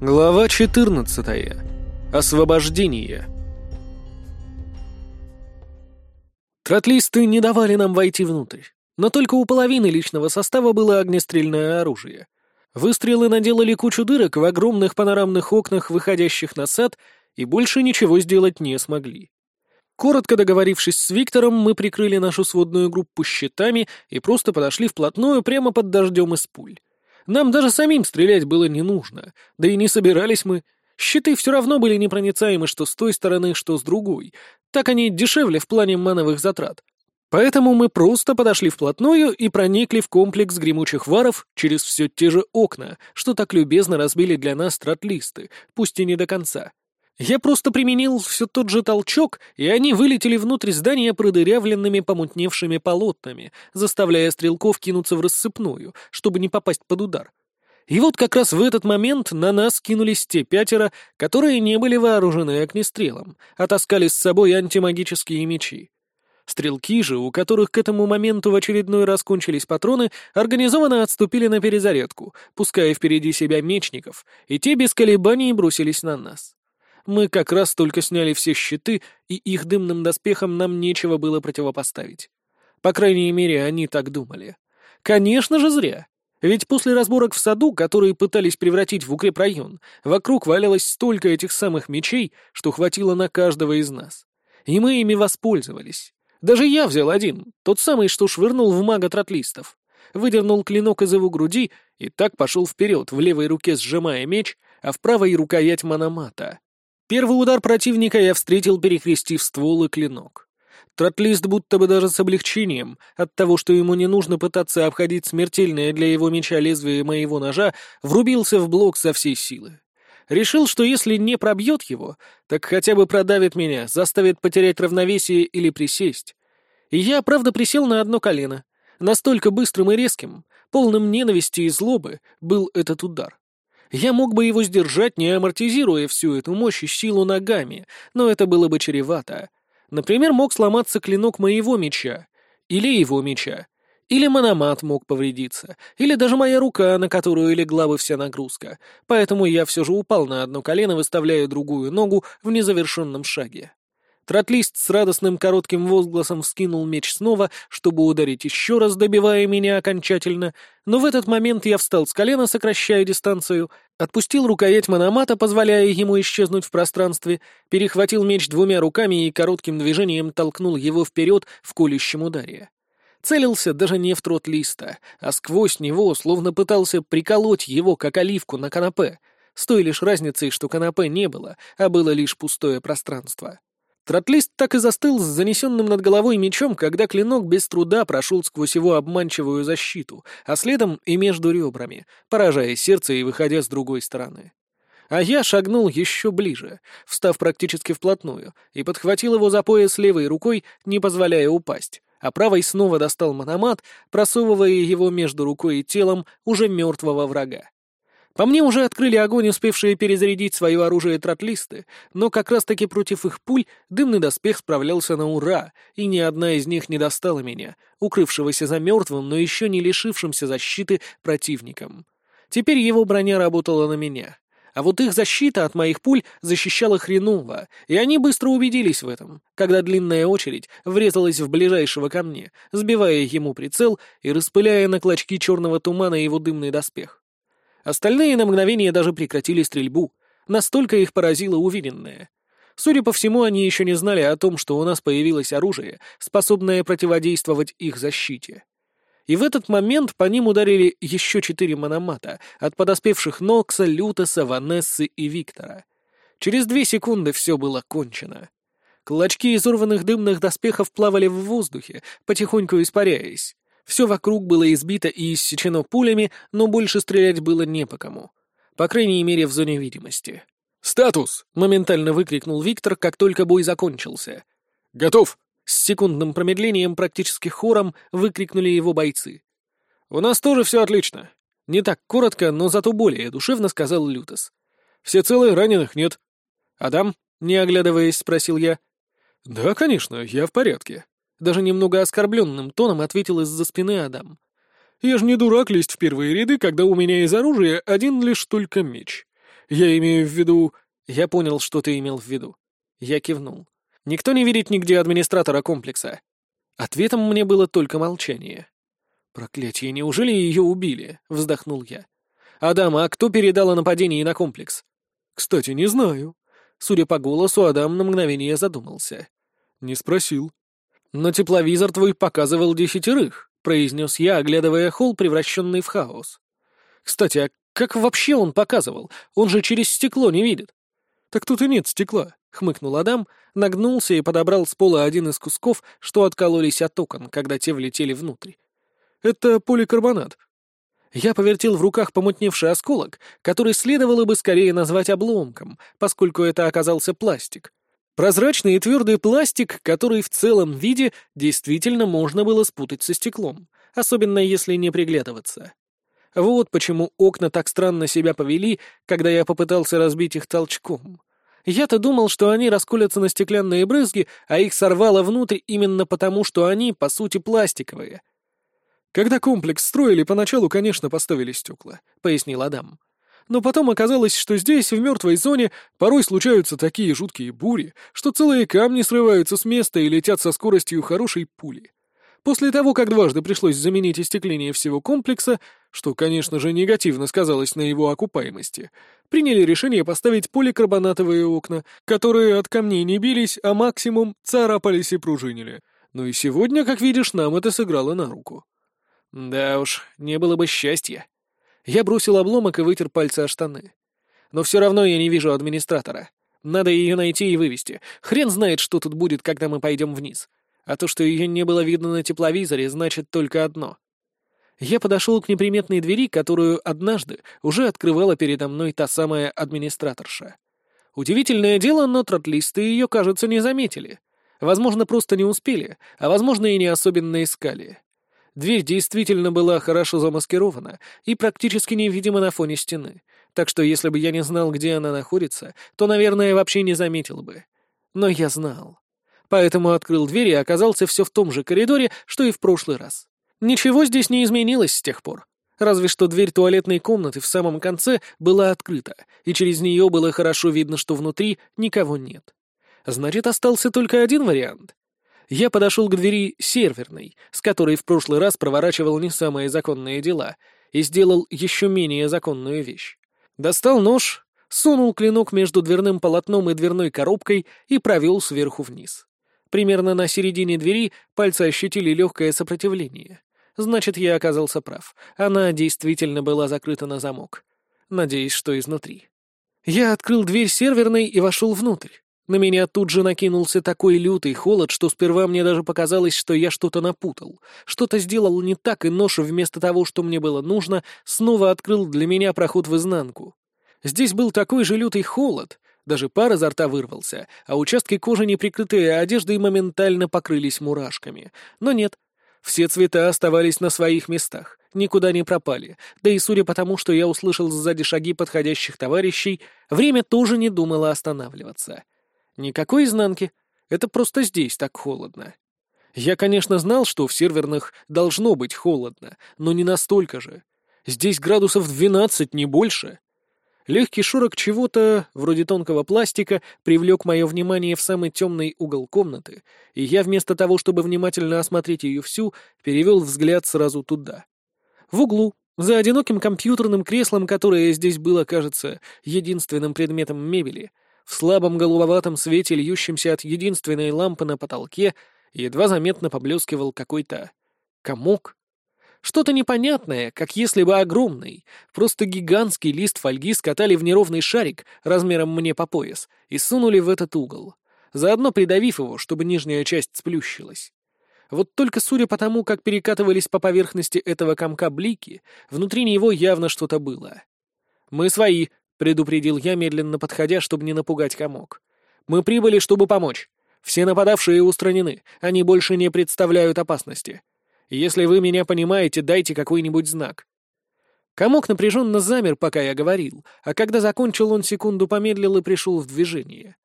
Глава 14. Освобождение. Тротлисты не давали нам войти внутрь, но только у половины личного состава было огнестрельное оружие. Выстрелы наделали кучу дырок в огромных панорамных окнах, выходящих на сад, и больше ничего сделать не смогли. Коротко договорившись с Виктором, мы прикрыли нашу сводную группу щитами и просто подошли вплотную прямо под дождем из пуль. Нам даже самим стрелять было не нужно, да и не собирались мы. Щиты все равно были непроницаемы что с той стороны, что с другой. Так они дешевле в плане мановых затрат. Поэтому мы просто подошли вплотную и проникли в комплекс гремучих варов через все те же окна, что так любезно разбили для нас тротлисты, пусть и не до конца. Я просто применил все тот же толчок, и они вылетели внутрь здания продырявленными помутневшими полотнами, заставляя стрелков кинуться в рассыпную, чтобы не попасть под удар. И вот как раз в этот момент на нас кинулись те пятеро, которые не были вооружены огнестрелом, а таскали с собой антимагические мечи. Стрелки же, у которых к этому моменту в очередной раз кончились патроны, организованно отступили на перезарядку, пуская впереди себя мечников, и те без колебаний бросились на нас. Мы как раз только сняли все щиты, и их дымным доспехам нам нечего было противопоставить. По крайней мере, они так думали. Конечно же, зря. Ведь после разборок в саду, которые пытались превратить в укрепрайон, вокруг валялось столько этих самых мечей, что хватило на каждого из нас. И мы ими воспользовались. Даже я взял один, тот самый, что швырнул в мага тротлистов. Выдернул клинок из его груди и так пошел вперед, в левой руке сжимая меч, а в правой рукоять мономата. Первый удар противника я встретил, перекрестив ствол и клинок. Тротлист будто бы даже с облегчением от того, что ему не нужно пытаться обходить смертельное для его меча лезвие моего ножа, врубился в блок со всей силы. Решил, что если не пробьет его, так хотя бы продавит меня, заставит потерять равновесие или присесть. И я, правда, присел на одно колено. Настолько быстрым и резким, полным ненависти и злобы, был этот удар. Я мог бы его сдержать, не амортизируя всю эту мощь и силу ногами, но это было бы чревато. Например, мог сломаться клинок моего меча, или его меча, или мономат мог повредиться, или даже моя рука, на которую легла бы вся нагрузка, поэтому я все же упал на одно колено, выставляя другую ногу в незавершенном шаге. Тротлист с радостным коротким возгласом вскинул меч снова, чтобы ударить еще раз, добивая меня окончательно, но в этот момент я встал с колена, сокращая дистанцию, отпустил рукоять мономата, позволяя ему исчезнуть в пространстве, перехватил меч двумя руками и коротким движением толкнул его вперед в колющем ударе. Целился даже не в трот листа, а сквозь него, словно пытался приколоть его, как оливку на канапе, с той лишь разницей, что канапе не было, а было лишь пустое пространство. Тротлист так и застыл с занесенным над головой мечом, когда клинок без труда прошел сквозь его обманчивую защиту, а следом и между ребрами, поражая сердце и выходя с другой стороны. А я шагнул еще ближе, встав практически вплотную, и подхватил его за пояс левой рукой, не позволяя упасть, а правой снова достал мономат, просовывая его между рукой и телом уже мертвого врага. По мне уже открыли огонь, успевшие перезарядить свое оружие тротлисты, но как раз-таки против их пуль дымный доспех справлялся на ура, и ни одна из них не достала меня, укрывшегося за мертвым, но еще не лишившимся защиты противником. Теперь его броня работала на меня. А вот их защита от моих пуль защищала хреново, и они быстро убедились в этом, когда длинная очередь врезалась в ближайшего ко мне, сбивая ему прицел и распыляя на клочки черного тумана его дымный доспех. Остальные на мгновение даже прекратили стрельбу, настолько их поразило увиденное. Судя по всему, они еще не знали о том, что у нас появилось оружие, способное противодействовать их защите. И в этот момент по ним ударили еще четыре мономата от подоспевших Нокса, Лютеса, Ванессы и Виктора. Через две секунды все было кончено. Клочки изорванных дымных доспехов плавали в воздухе, потихоньку испаряясь. Все вокруг было избито и иссечено пулями, но больше стрелять было не по кому. По крайней мере, в зоне видимости. «Статус!» — моментально выкрикнул Виктор, как только бой закончился. «Готов!» — с секундным промедлением практически хором выкрикнули его бойцы. «У нас тоже все отлично!» Не так коротко, но зато более душевно сказал Лютос. «Все целые, раненых нет». «Адам?» — не оглядываясь, спросил я. «Да, конечно, я в порядке», даже немного оскорбленным тоном ответил из-за спины Адам. «Я же не дурак лезть в первые ряды, когда у меня из оружия один лишь только меч. Я имею в виду...» Я понял, что ты имел в виду. Я кивнул. Никто не видит нигде администратора комплекса. Ответом мне было только молчание. «Проклятие, неужели ее убили?» — вздохнул я. «Адам, а кто передал о нападении на комплекс?» «Кстати, не знаю». Судя по голосу, Адам на мгновение задумался. «Не спросил». «Но тепловизор твой показывал десятерых», — произнес я, оглядывая холл, превращенный в хаос. «Кстати, а как вообще он показывал? Он же через стекло не видит». «Так тут и нет стекла», — хмыкнул Адам, нагнулся и подобрал с пола один из кусков, что откололись от окон, когда те влетели внутрь. «Это поликарбонат». Я повертел в руках помутневший осколок, который следовало бы скорее назвать обломком, поскольку это оказался пластик. Прозрачный и твердый пластик, который в целом виде действительно можно было спутать со стеклом, особенно если не приглядываться. Вот почему окна так странно себя повели, когда я попытался разбить их толчком. Я-то думал, что они расколятся на стеклянные брызги, а их сорвало внутрь именно потому, что они, по сути, пластиковые. «Когда комплекс строили, поначалу, конечно, поставили стекла», — пояснил Адам. «Но потом оказалось, что здесь, в мертвой зоне, порой случаются такие жуткие бури, что целые камни срываются с места и летят со скоростью хорошей пули. После того, как дважды пришлось заменить остекление всего комплекса, что, конечно же, негативно сказалось на его окупаемости, приняли решение поставить поликарбонатовые окна, которые от камней не бились, а максимум царапались и пружинили. Ну и сегодня, как видишь, нам это сыграло на руку. Да уж, не было бы счастья. Я бросил обломок и вытер пальцы о штаны. Но все равно я не вижу администратора. Надо ее найти и вывести. Хрен знает, что тут будет, когда мы пойдем вниз. А то, что ее не было видно на тепловизоре, значит только одно. Я подошел к неприметной двери, которую однажды уже открывала передо мной та самая администраторша. Удивительное дело, но тротлисты ее, кажется, не заметили. Возможно, просто не успели, а возможно и не особенно искали. Дверь действительно была хорошо замаскирована и практически невидима на фоне стены, так что если бы я не знал, где она находится, то, наверное, вообще не заметил бы. Но я знал поэтому открыл дверь и оказался все в том же коридоре, что и в прошлый раз. Ничего здесь не изменилось с тех пор. Разве что дверь туалетной комнаты в самом конце была открыта, и через нее было хорошо видно, что внутри никого нет. Значит, остался только один вариант. Я подошел к двери серверной, с которой в прошлый раз проворачивал не самые законные дела, и сделал еще менее законную вещь. Достал нож, сунул клинок между дверным полотном и дверной коробкой и провел сверху вниз. Примерно на середине двери пальцы ощутили легкое сопротивление. Значит, я оказался прав. Она действительно была закрыта на замок. Надеюсь, что изнутри. Я открыл дверь серверной и вошел внутрь. На меня тут же накинулся такой лютый холод, что сперва мне даже показалось, что я что-то напутал. Что-то сделал не так, и нож вместо того, что мне было нужно, снова открыл для меня проход в изнанку. Здесь был такой же лютый холод, даже пар изо рта вырвался, а участки кожи, не прикрытые одеждой, моментально покрылись мурашками. Но нет, все цвета оставались на своих местах, никуда не пропали, да и судя по тому, что я услышал сзади шаги подходящих товарищей, время тоже не думало останавливаться. Никакой изнанки, это просто здесь так холодно. Я, конечно, знал, что в серверных должно быть холодно, но не настолько же. Здесь градусов 12, не больше. Легкий шорох чего-то, вроде тонкого пластика, привлек мое внимание в самый темный угол комнаты, и я вместо того, чтобы внимательно осмотреть ее всю, перевел взгляд сразу туда. В углу, за одиноким компьютерным креслом, которое здесь было, кажется, единственным предметом мебели, в слабом голубоватом свете, льющемся от единственной лампы на потолке, едва заметно поблескивал какой-то комок что-то непонятное, как если бы огромный, просто гигантский лист фольги скатали в неровный шарик размером мне по пояс и сунули в этот угол, заодно придавив его, чтобы нижняя часть сплющилась. Вот только судя по тому, как перекатывались по поверхности этого комка блики, внутри него явно что-то было. «Мы свои», — предупредил я, медленно подходя, чтобы не напугать комок. «Мы прибыли, чтобы помочь. Все нападавшие устранены, они больше не представляют опасности. Если вы меня понимаете, дайте какой-нибудь знак». Комок напряженно замер, пока я говорил, а когда закончил, он секунду помедлил и пришел в движение.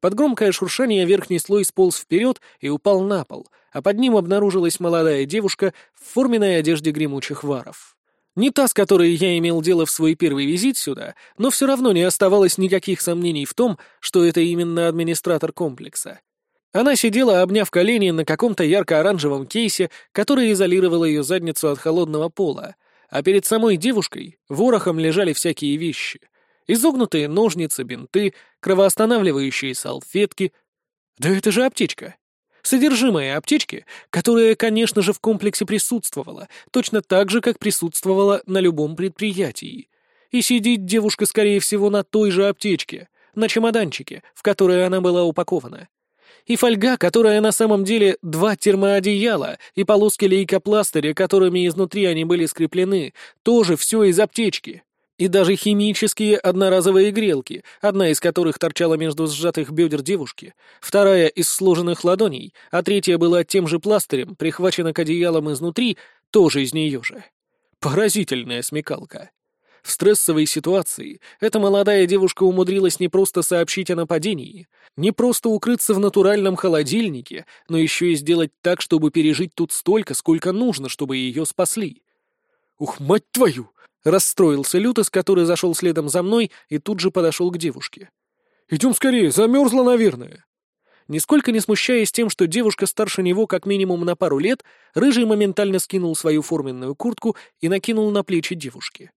Под громкое шуршание верхний слой сполз вперед и упал на пол, а под ним обнаружилась молодая девушка в форменной одежде гремучих варов. Не та, с которой я имел дело в свой первый визит сюда, но все равно не оставалось никаких сомнений в том, что это именно администратор комплекса. Она сидела, обняв колени на каком-то ярко-оранжевом кейсе, который изолировал ее задницу от холодного пола, а перед самой девушкой ворохом лежали всякие вещи. Изогнутые ножницы, бинты, кровоостанавливающие салфетки. Да это же аптечка. Содержимое аптечки, которая, конечно же, в комплексе присутствовала, точно так же, как присутствовала на любом предприятии. И сидит девушка, скорее всего, на той же аптечке, на чемоданчике, в которой она была упакована. И фольга, которая на самом деле два термоодеяла, и полоски лейкопластыря, которыми изнутри они были скреплены, тоже все из аптечки. И даже химические одноразовые грелки, одна из которых торчала между сжатых бедер девушки, вторая из сложенных ладоней, а третья была тем же пластырем, прихвачена к одеялам изнутри, тоже из нее же. Поразительная смекалка. В стрессовой ситуации эта молодая девушка умудрилась не просто сообщить о нападении, не просто укрыться в натуральном холодильнике, но еще и сделать так, чтобы пережить тут столько, сколько нужно, чтобы ее спасли. «Ух, мать твою!» — расстроился Лютос, который зашел следом за мной и тут же подошел к девушке. «Идем скорее, замерзла, наверное». Нисколько не смущаясь тем, что девушка старше него как минимум на пару лет, Рыжий моментально скинул свою форменную куртку и накинул на плечи девушки.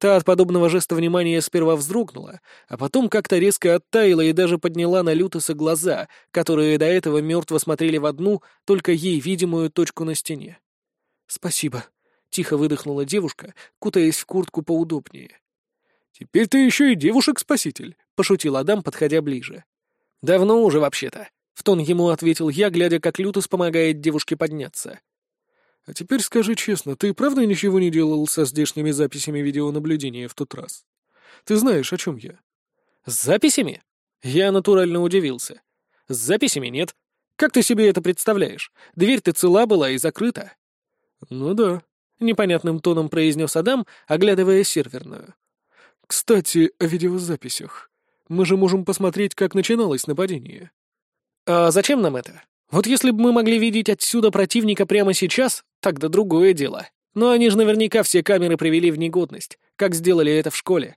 Та от подобного жеста внимания сперва вздрогнула, а потом как-то резко оттаяла и даже подняла на Лютоса глаза, которые до этого мертво смотрели в одну, только ей видимую точку на стене. «Спасибо», — тихо выдохнула девушка, кутаясь в куртку поудобнее. «Теперь ты еще и девушек-спаситель», — пошутил Адам, подходя ближе. «Давно уже, вообще-то», — в тон ему ответил я, глядя, как Лютос помогает девушке подняться. А теперь скажи честно, ты правда ничего не делал со здешними записями видеонаблюдения в тот раз? Ты знаешь, о чем я? С записями? Я натурально удивился. С записями нет. Как ты себе это представляешь? Дверь-то цела была и закрыта. Ну да, непонятным тоном произнес Адам, оглядывая серверную. Кстати, о видеозаписях. Мы же можем посмотреть, как начиналось нападение. А зачем нам это? Вот если бы мы могли видеть отсюда противника прямо сейчас, тогда другое дело. Но они же наверняка все камеры привели в негодность, как сделали это в школе.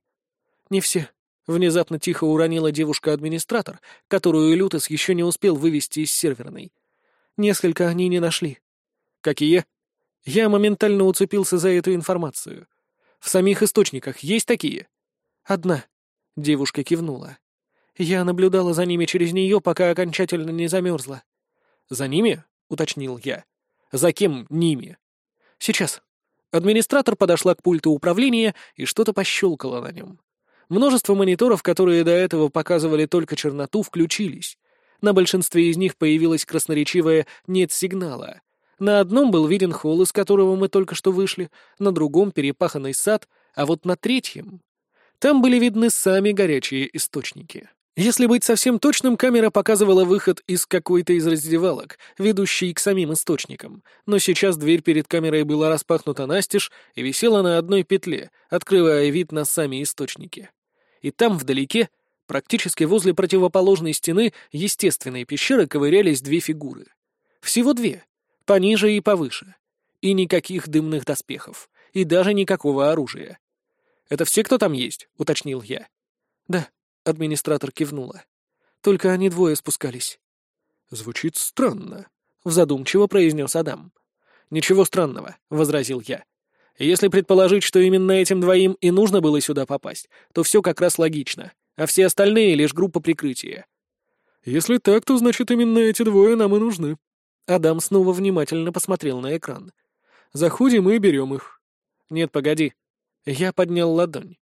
Не все. Внезапно тихо уронила девушка-администратор, которую Лютес еще не успел вывести из серверной. Несколько они не нашли. Какие? Я моментально уцепился за эту информацию. В самих источниках есть такие? Одна. Девушка кивнула. Я наблюдала за ними через нее, пока окончательно не замерзла. «За ними?» — уточнил я. «За кем ними?» «Сейчас». Администратор подошла к пульту управления и что-то пощелкала на нем. Множество мониторов, которые до этого показывали только черноту, включились. На большинстве из них появилось красноречивое «нет сигнала». На одном был виден холл, из которого мы только что вышли, на другом — перепаханный сад, а вот на третьем... Там были видны сами горячие источники. Если быть совсем точным, камера показывала выход из какой-то из раздевалок, ведущей к самим источникам, но сейчас дверь перед камерой была распахнута настежь и висела на одной петле, открывая вид на сами источники. И там, вдалеке, практически возле противоположной стены естественной пещеры ковырялись две фигуры. Всего две, пониже и повыше. И никаких дымных доспехов, и даже никакого оружия. «Это все, кто там есть?» — уточнил я. «Да», Администратор кивнула. Только они двое спускались. «Звучит странно», — задумчиво произнес Адам. «Ничего странного», — возразил я. «Если предположить, что именно этим двоим и нужно было сюда попасть, то все как раз логично, а все остальные — лишь группа прикрытия». «Если так, то значит именно эти двое нам и нужны». Адам снова внимательно посмотрел на экран. «Заходим и берем их». «Нет, погоди». Я поднял ладонь.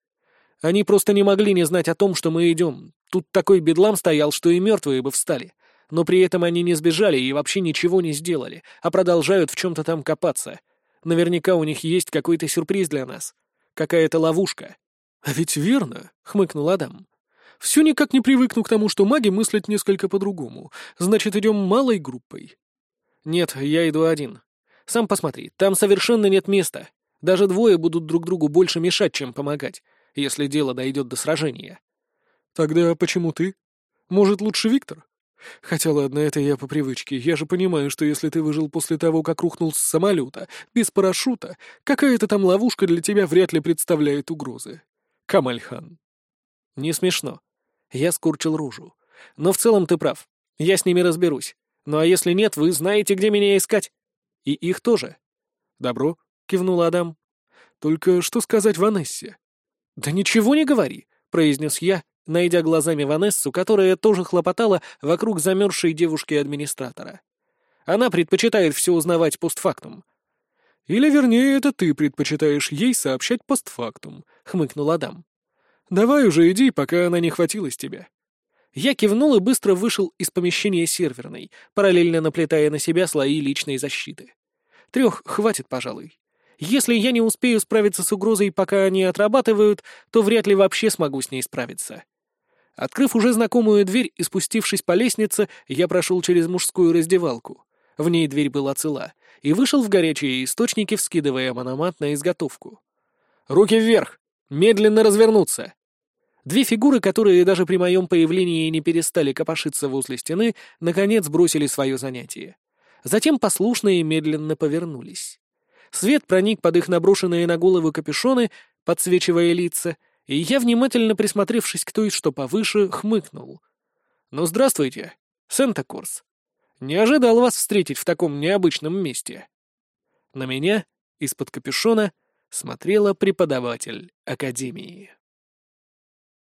Они просто не могли не знать о том, что мы идем. Тут такой бедлам стоял, что и мертвые бы встали. Но при этом они не сбежали и вообще ничего не сделали, а продолжают в чем-то там копаться. Наверняка у них есть какой-то сюрприз для нас. Какая-то ловушка. «А ведь верно», — хмыкнул Адам. «Все никак не привыкну к тому, что маги мыслят несколько по-другому. Значит, идем малой группой». «Нет, я иду один. Сам посмотри, там совершенно нет места. Даже двое будут друг другу больше мешать, чем помогать если дело дойдет до сражения. Тогда почему ты? Может, лучше Виктор? Хотя ладно, это я по привычке. Я же понимаю, что если ты выжил после того, как рухнул с самолета, без парашюта, какая-то там ловушка для тебя вряд ли представляет угрозы. Камальхан. Не смешно. Я скурчил ружу. Но в целом ты прав. Я с ними разберусь. Ну а если нет, вы знаете, где меня искать. И их тоже. Добро, кивнул Адам. Только что сказать Ванессе? Да ничего не говори, произнес я, найдя глазами Ванессу, которая тоже хлопотала вокруг замерзшей девушки-администратора. Она предпочитает все узнавать постфактум. «Или, вернее, это ты предпочитаешь ей сообщать постфактум», — хмыкнул Адам. «Давай уже иди, пока она не хватилась тебя». Я кивнул и быстро вышел из помещения серверной, параллельно наплетая на себя слои личной защиты. Трех хватит, пожалуй. Если я не успею справиться с угрозой, пока они отрабатывают, то вряд ли вообще смогу с ней справиться. Открыв уже знакомую дверь и спустившись по лестнице, я прошел через мужскую раздевалку. В ней дверь была цела, и вышел в горячие источники, вскидывая мономат на изготовку. «Руки вверх! Медленно развернуться!» Две фигуры, которые даже при моем появлении не перестали копошиться возле стены, наконец бросили свое занятие. Затем послушно и медленно повернулись. Свет проник под их наброшенные на головы капюшоны, подсвечивая лица — и я, внимательно присмотревшись к той, что повыше, хмыкнул. «Ну, здравствуйте, Сента-Корс. Не ожидал вас встретить в таком необычном месте». На меня из-под капюшона смотрела преподаватель Академии.